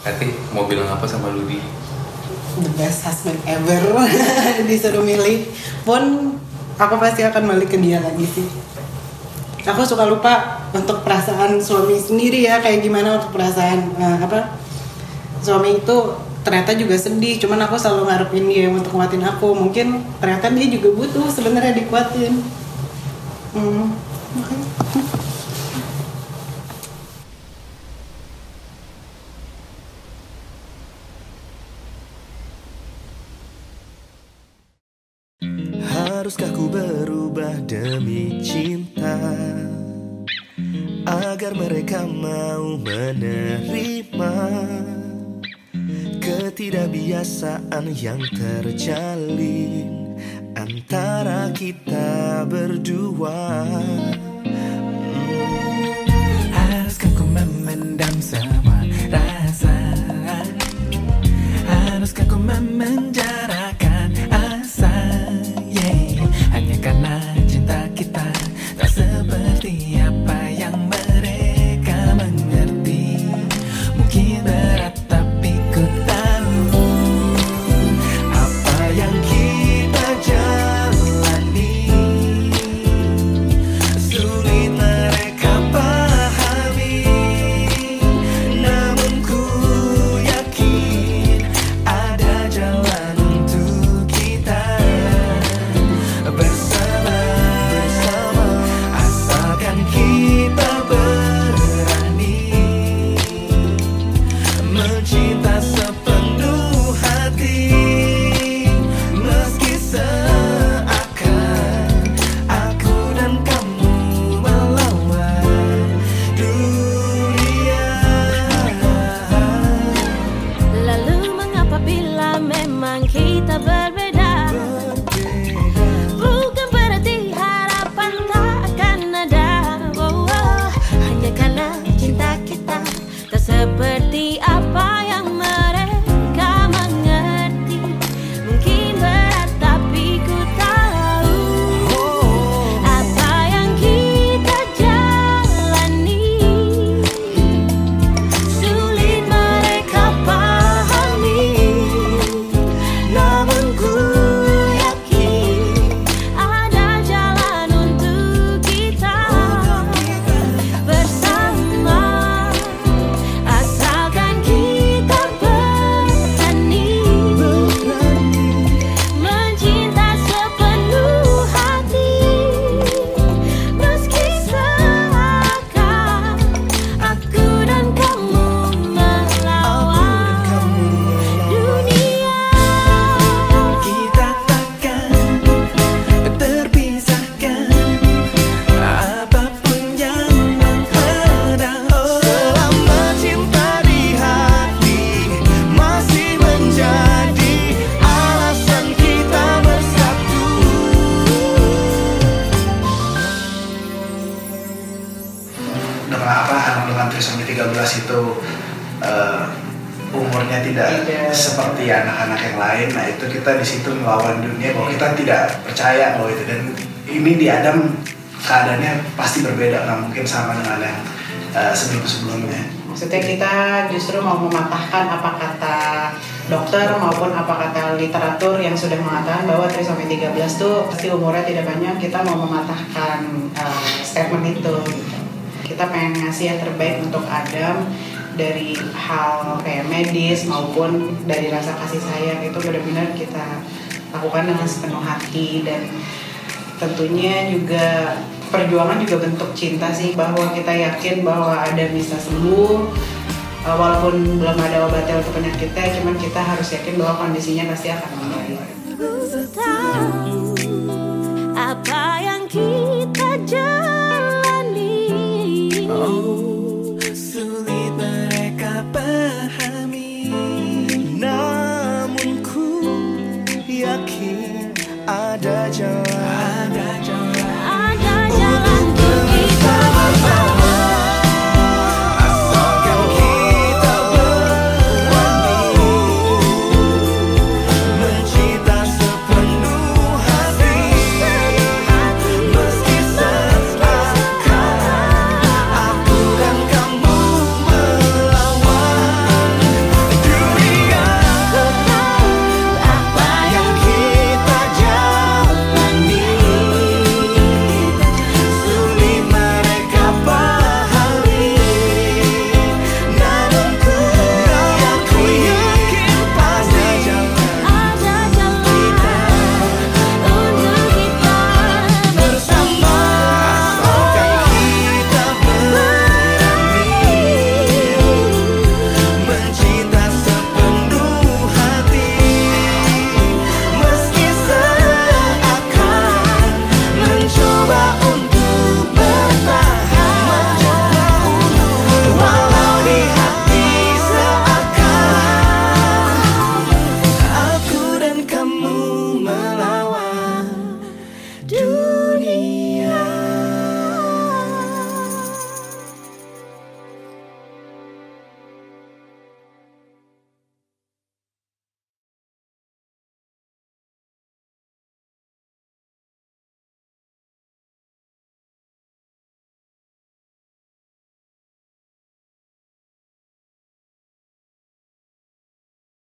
Nanti mau bilang apa sama Ludi? the best husband ever. Disuruh milih. Pun aku pasti akan balik ke dia lagi sih. Aku suka lupa untuk perasaan suami sendiri ya kayak gimana untuk perasaan eh, apa suami itu ternyata juga sedih. Cuman aku selalu ngarepin dia untuk kuatin aku. Mungkin ternyata dia juga butuh sebenarnya dikuatin. Hmm. Haruskah ku berubah demi cinta? Agar mereka mau menerima Ketidakbiasaan yang terjalin Antara kita berdua. Haruskah ku memendam semua 19 itu uh, umurnya tidak, yeah. seperti anak-anak yang lain. Nah itu kita di situ melawan dunia bahwa iya. kita tidak percaya bahwa itu. Dan ini di Adam keadaannya pasti berbeda nggak mungkin sama dengan yang uh, sebelum-sebelumnya. Maksudnya kita justru mau mematahkan apa kata dokter maupun apa kata literatur yang sudah mengatakan bahwa trisomi 13 itu pasti umurnya tidak banyak. Kita mau mematahkan uh, statement itu gitu. Kita pengen ngasih yang terbaik untuk Adam dari hal kayak medis maupun dari rasa kasih sayang. Itu benar-benar kita lakukan dengan sepenuh hati dan tentunya juga perjuangan juga bentuk cinta sih bahwa kita yakin bahwa ada bisa sembuh Uh, walaupun belum ada obatnya untuk penyakitnya cuman kita harus yakin bahwa kondisinya pasti akan membaik